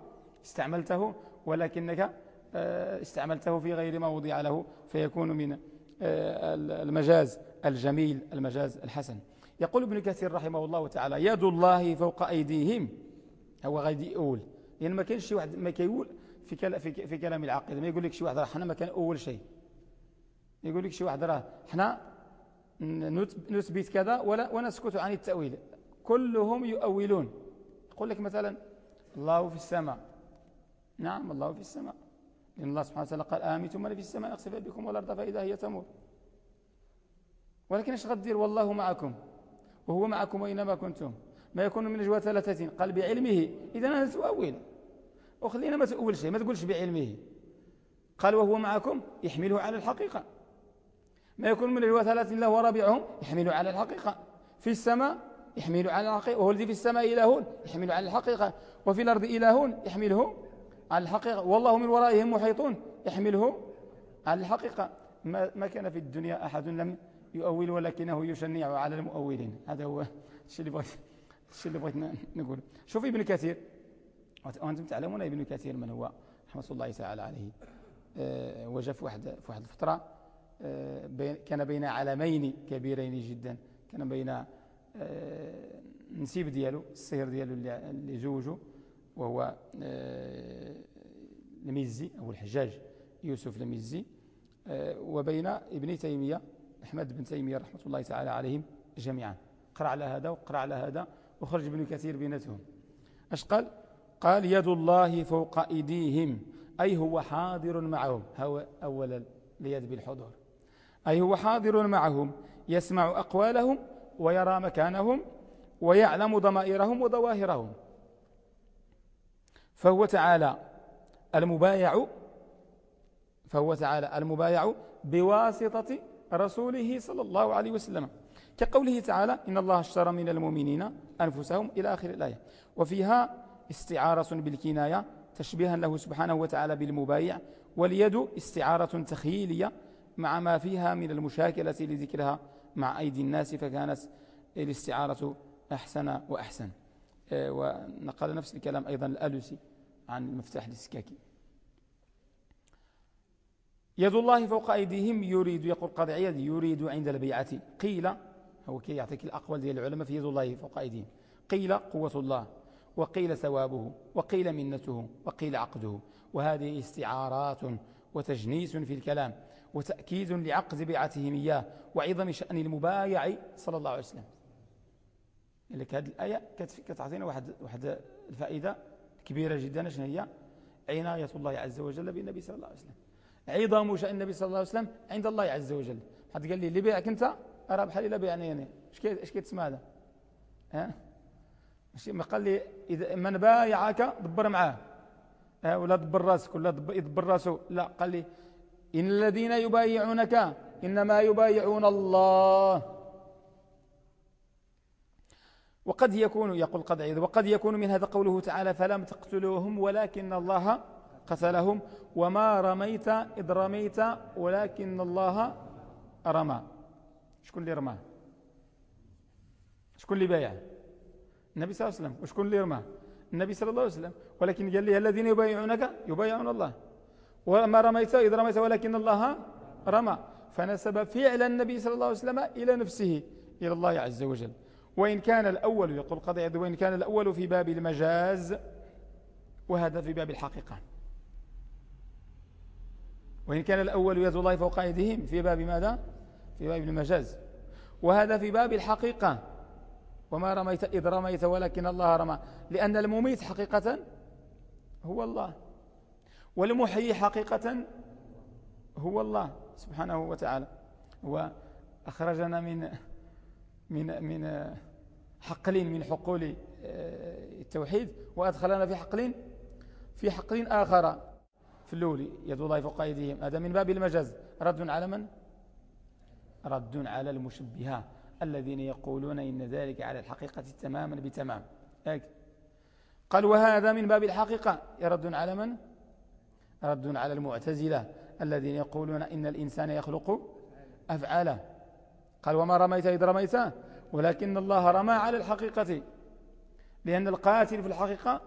[SPEAKER 1] استعملته ولكنك آه، استعملته في غير ما وضع له فيكون من المجاز الجميل المجاز الحسن. يقول ابن كثير رحمه الله تعالى يد الله فوق أيديهم. هو غادي يقول لأن يعني ما كاينش شي واحد ما كيقول في في, في كلام العقيدة. ما يقول لك شي واحد راه حنا ما كان اول شيء يقول لك شي واحد راه حنا نثبت كذا ولا ونسكت عن التأويل. كلهم يؤولون. يقول لك مثلا الله في السماء. نعم الله في السماء. لأن الله سبحانه وتعالى قال آمنتم من في السماء يخسف بكم والأرض فإذا هي تمور. ولكن إيش غدير؟ والله معكم. وهو معكم أينما كنتم. ما يكون من نجوى ثلاثة. قال بعلمه. إذا أنا تؤول وخلينا ما تؤول شيء ما تقولش بعلمه. قال وهو معكم يحمله على الحقيقة. ما يكون من نجوى ثلاثة إلا هو رابعهم يحمله على الحقيقة. في السماء يحمل على الحقيقة. وهو الذي في السماء إله يحمل على الحقيقة. وفي الأرض إله يحمله على الحقيقة والله من ورائهم محيطون. يحمله على الحقيقة ما, ما كان في الدنيا أحد لم يؤول ولكنه يشنع على المؤولين. هذا هو الشيء اللي بغيت الشيء اللي بغيت نقول شوف ابن كثير. وأنتم تعلمون ابن كثير من هو رحمة الله تعالى عليه. أه وجاء في واحد في واحد الفترة أه كان بين علمين كبيرين جدا. كان بين أه نسيب ديالو الصهر ديالو اللي زوجه وهو آه، الميزي أو الحجاج يوسف الميزي آه، وبين ابن تيمية أحمد بن تيمية رحمة الله تعالى عليهم جميعا. قرأ على هذا وقرأ على هذا وخرج ابن كثير بينتهم أش قال؟ قال يد الله فوق أيديهم. أي هو حاضر معهم. هو أولا ليد بالحضور. أي هو حاضر معهم يسمع أقوالهم ويرى مكانهم ويعلم ضمائرهم وظواهرهم. فهو تعالى المبايع فهو تعالى المبايع بواسطة رسوله صلى الله عليه وسلم. كقوله تعالى إن الله اشترى من المؤمنين أنفسهم إلى آخر الآية. وفيها استعارة بالكناية تشبيها له سبحانه وتعالى بالمبايع واليد استعارة تخيلية مع ما فيها من المشاكلة لذكرها مع أيدي الناس فكانت الاستعارة أحسن وأحسن. آه، ونقل نفس الكلام أيضا الألوسي عن المفتاح السكاكي يد الله فوق أيديهم يريد يقول قاضي عياد يريد عند البيعة. قيل هو كي يعطيك الأقوال ديال العلماء في يد الله فوق أيديهم. قيل قوة الله وقيل ثوابه وقيل منته وقيل عقده. وهذه استعارات وتجنيس في الكلام وتأكيد لعقد بيعتهم إياه وعظم شأن المبايع صلى الله عليه وسلم. لك هذه الآية كتعطينا واحد واحد الفائدة. كبيرة جدا شنو هي؟ عناية الله عز وجل بالنبي صلى الله عليه وسلم. عظم شأن النبي صلى الله عليه وسلم عند الله عز وجل. حد قال لي اللي بيعك أنت؟ أرى بحال الا بيعني أنا اش اش كيتسمى هذا؟ ها؟ ماشي ما قال لي إذا من بايعك دبر معاه. ها؟ ولا دبر راسك ولا يدبر راسه. لا قال لي إن الذين يبايعونك إنما يبايعون الله. وقد يكون يقول قد عيد وقد يكون من هذا قوله تعالى فلم تقتلوهم ولكن الله قتلهم وما رميت إذ رميت ولكن الله رمى. شكون اللي رماه؟ شكون اللي بايع النبي صلى الله عليه وسلم. وشكون اللي رماه؟ النبي صلى الله عليه وسلم. ولكن قال لي الذين يبايعونك يبايعون الله. وما رميت إذ رميت ولكن الله رمى. فنسب فعل النبي صلى الله عليه وسلم إلى نفسه إلى الله عز وجل. وإن كان الأول يقول قضية وإن كان الأول في باب المجاز وهذا في باب الحقيقة. وإن كان الأول يد الله فوق أيديهم في باب ماذا؟ في باب المجاز. وهذا في باب الحقيقة. وما رميت إذ رميت ولكن الله رمى. لأن المميت حقيقة هو الله. والمحيي حقيقة هو الله سبحانه وتعالى. وأخرجنا من من من حقل من حقول آه، التوحيد وأدخلنا في حقل في حقل آخر. في الأول يد الله فوق أيديهم هذا من باب المجاز. رد على من؟ رد على المشبهة الذين يقولون إن ذلك على الحقيقة تماما بتمام. قال وهذا من باب الحقيقة. يرد على من؟ رد على المعتزلة الذين يقولون إن الإنسان يخلق أفعاله قال وما رميت إذ رميت؟ ولكن الله رمى على الحقيقة. لأن القاتل في الحقيقة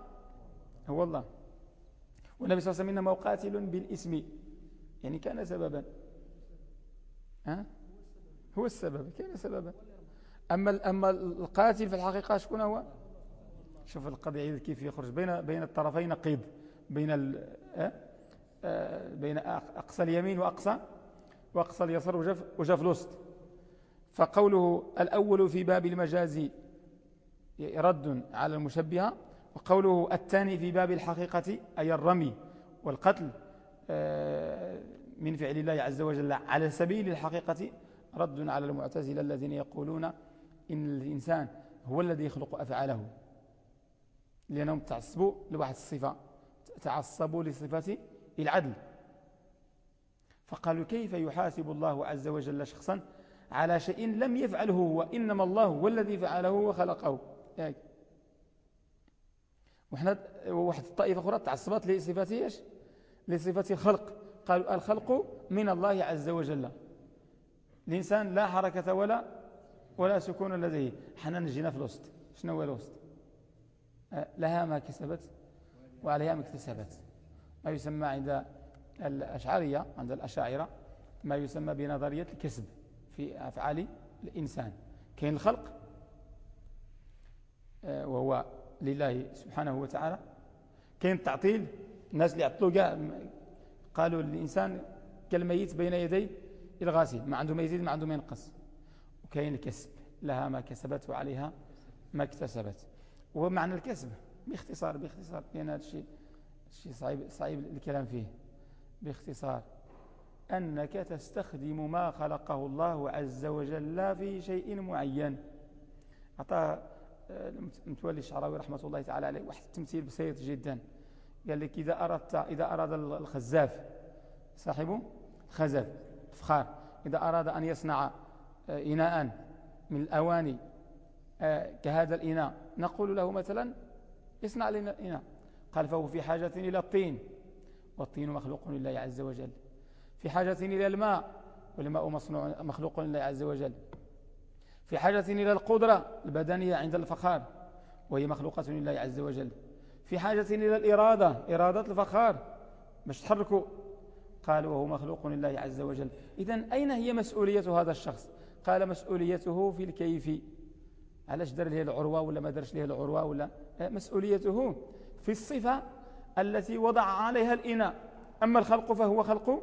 [SPEAKER 1] هو الله. والنبي صلى الله عليه وسلم إنما قاتل بالإسم. يعني كان سببا. ها؟ هو السبب كان سببا. أما أما القاتل في الحقيقة شكون هو؟ شوف القضية كيف يخرج بين بين الطرفين قيد. بين ال بين أقصى اليمين وأقصى وأقصى اليسار وجف, وجف الوسط. فقوله الأول في باب المجاز رد على المشبهة وقوله الثاني في باب الحقيقة أي الرمي والقتل من فعل الله عز وجل على سبيل الحقيقة رد على المعتزلة الذين يقولون إن الإنسان هو الذي يخلق أفعاله. لأنهم تعصبوا لواحد الصفة تعصبوا لصفة العدل. فقالوا كيف يحاسب الله عز وجل شخصا على شيء لم يفعله هو إنما الله هو الذي فعله وخلقه. وحنا واحد الطائفة أخرى تعصبت لصفة إيش؟ لصفة الخلق. قالوا الخلق من الله عز وجل. الإنسان لا حركة ولا ولا سكون لديه. حنا نجينا في الوسط شنو هو الوسط؟ لها ما كسبت وعليها ما اكتسبت. ما يسمى عند الأشعرية عند الأشاعرة ما يسمى بنظرية الكسب. في أفعال الإنسان. كاين الخلق أه، وهو لله سبحانه وتعالى. كاين التعطيل الناس اللي عطلوا قالوا الإنسان كالميت بين يدي الغاسل ما عنده ما يزيد ما عنده ما ينقص. وكاين الكسب لها ما كسبت وعليها ما اكتسبت. ومعنى الكسب باختصار باختصار لأن هذا الشيء الشيء صعيب, صعيب الكلام فيه. باختصار أنك تستخدم ما خلقه الله عز وجل في شيء معين. أعطى آه، متولي الشعراوي رحمة الله تعالى عليه واحد التمثيل بسيط جدا. قال لك إذا أردت إذا أراد الخزاف صاحبه خزف فخار. إذا أراد أن يصنع آه، إناء من الأواني آه، كهذا الإناء نقول له مثلا اصنع لنا إناء قال فهو في حاجة إلى الطين. والطين مخلوق لله عز وجل. في حاجة إلى الماء والماء مصنوع مخلوق لله عز وجل. في حاجة إلى القدرة البدنية عند الفخار وهي مخلوقة لله عز وجل. في حاجة إلى الإرادة إرادة الفخار باش تحركوا قال وهو مخلوق لله عز وجل. إذا أين هي مسؤولية هذا الشخص؟ قال مسؤوليته في الكيف. علاش دار له العروة ولا ما دارش له العروة ولا؟ مسؤوليته في الصفة التي وضع عليها الإناء. أما الخلق فهو خلق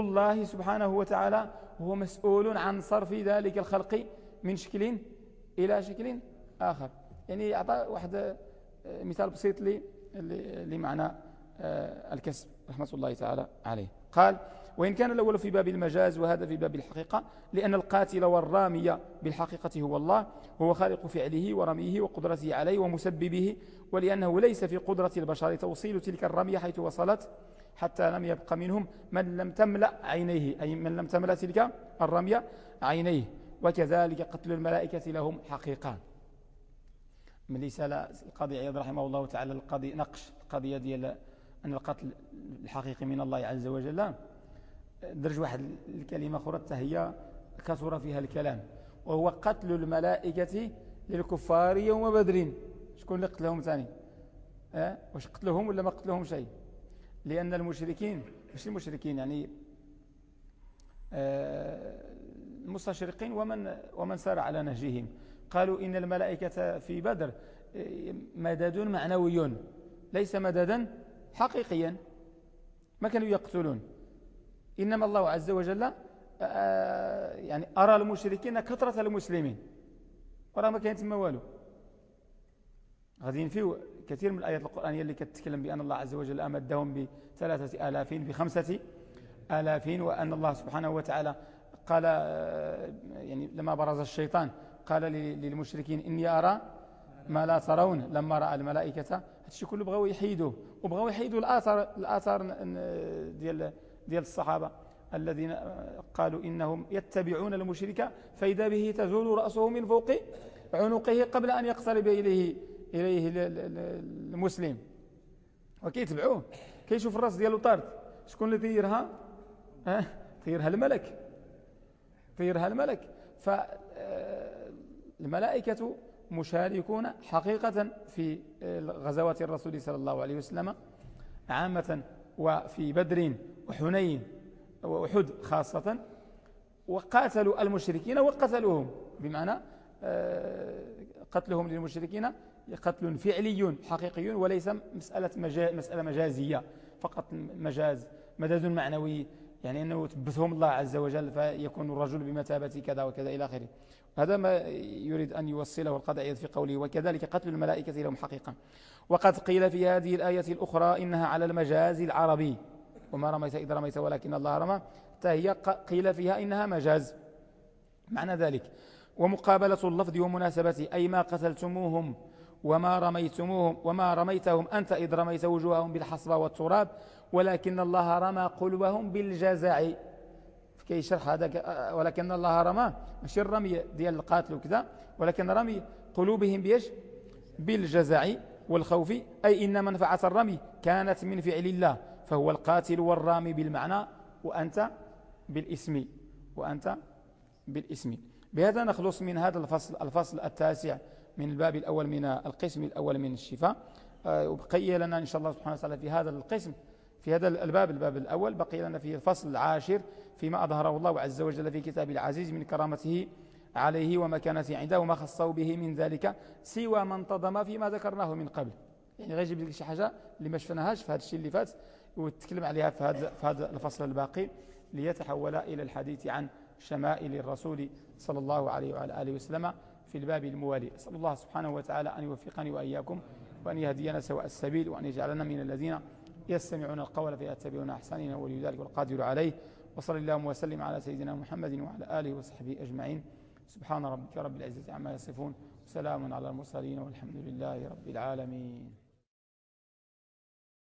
[SPEAKER 1] الله سبحانه وتعالى هو مسؤول عن صرف ذلك الخلق من شكل إلى شكل آخر. يعني أعطى واحد آه، مثال بسيط لمعنى آه، الكسب رحمة الله تعالى عليه. قال وإن كان الأول في باب المجاز وهذا في باب الحقيقة لأن القاتل والرامي بالحقيقة هو الله هو خالق فعله ورميه وقدرته عليه ومسببه ولأنه ليس في قدرة البشر توصيل تلك الرمية حيث وصلت حتى لم يبق منهم من لم تملأ عينيه أي من لم تملأ تلك الرمية عينيه. وكذلك قتل الملائكة لهم حقيقة. من ليس القاضي عياض رحمه الله تعالى القاضي نقش القضية ديال أن القتل الحقيقي من الله عز وجل. درج واحد الكلمة أخرى هي كثر فيها الكلام. وهو قتل الملائكة للكفار يوم بدر. شكون اللي قتلهم ثاني؟ أه؟ واش قتلهم ولا ما قتلهم شيء؟ لأن المشركين مش المشركين يعني أه المستشرقين ومن, ومن سار على نهجهم. قالوا إن الملائكة في بدر آه، مدد معنوي ليس مددا حقيقيا. ما كانوا يقتلون. إنما الله عز وجل آه، آه، يعني أرى المشركين كثرة المسلمين. وراه ما كانت ما والو غادي ينفيو كثير من الآيات القرآنية اللي كتتكلم بأن الله عز وجل أمدهم بثلاثة آلاف بخمسة آلاف وأن الله سبحانه وتعالى قال آه، يعني لما برز الشيطان قال للمشركين إني أرى ما لا ترون. لما رأى الملائكة هادشي كله بغاو يحيدوه وبغاو يحيدوا الآثار الآثار ديال ديال الصحابة الذين قالوا إنهم يتبعون المشرك فإذا به تزول رأسه من فوق عنقه قبل أن يقترب إليه إليه المسلم. وكيتبعوه كيشوف الرأس ديالو طارد. شكون اللي طيرها ها؟ طيرها الملك. طيرها الملك. فالملائكة مشاركون حقيقة في غزوات الرسول صلى الله عليه وسلم عامة وفي بدر وحنين وأحد خاصة. وقاتلوا المشركين وقتلوهم. بمعنى آه، قتلهم للمشركين قتل فعلي حقيقي وليس مسألة, مجا مسألة مجازية. فقط مجاز مدد معنوي يعني أنه تبثهم الله عز وجل فيكون الرجل بمثابة كذا وكذا إلى آخره. هذا ما يريد أن يوصله القضاء في قوله وكذلك قتل الملائكة لهم حقيقة. وقد قيل في هذه الآية الأخرى إنها على المجاز العربي. وما رميت إذا رميت ولكن الله رمى. هي قيل فيها إنها مجاز. معنى ذلك. ومقابلة اللفظ ومناسبته أي ما قتلتموهم وما رميتموهم وما رميتهم أنت إذ رميت وجوههم بالحصبة والتراب ولكن الله رمى قلوبهم بالجزع كي شرح هذا ولكن الله رمى مش الرمي ديال القاتل وكذا ولكن رمي قلوبهم بيش بالجزع والخوف. أي إن منفعة الرمي كانت من فعل الله فهو القاتل والرامي بالمعنى وأنت بالإسم وأنت بالإسم. بهذا نخلص من هذا الفصل الفصل التاسع. من الباب الأول من القسم الأول من الشفاء. آه، وبقي لنا إن شاء الله سبحانه وتعالى في هذا القسم في هذا الباب الباب الأول. بقي لنا في الفصل العاشر فيما أظهره الله عز وجل في كتاب العزيز من كرامته عليه ومكانته عنده وما خصه به من ذلك سوى ما انتظم فيما ذكرناه من قبل. يعني غير يجيب لك شي حاجة اللي ما شفناهاش في هذا الشيء اللي فات وتكلم عليها في هذا, في هذا الفصل الباقي ليتحول إلى الحديث عن شمائل الرسول صلى الله عليه وعلى آله وسلم. في الباب الموالي. أسأل الله سبحانه وتعالى أن يوفقني وإياكم وأن يهدينا سواء السبيل وأن يجعلنا من الذين يستمعون القول فيتبعون أحسننا ولي ذلك والقادر عليه. وصلى اللهم وسلم على سيدنا محمد وعلى آله وصحبه أجمعين. سبحان ربك رب العزة عما يصفون. سلام على المرسلين والحمد لله رب العالمين.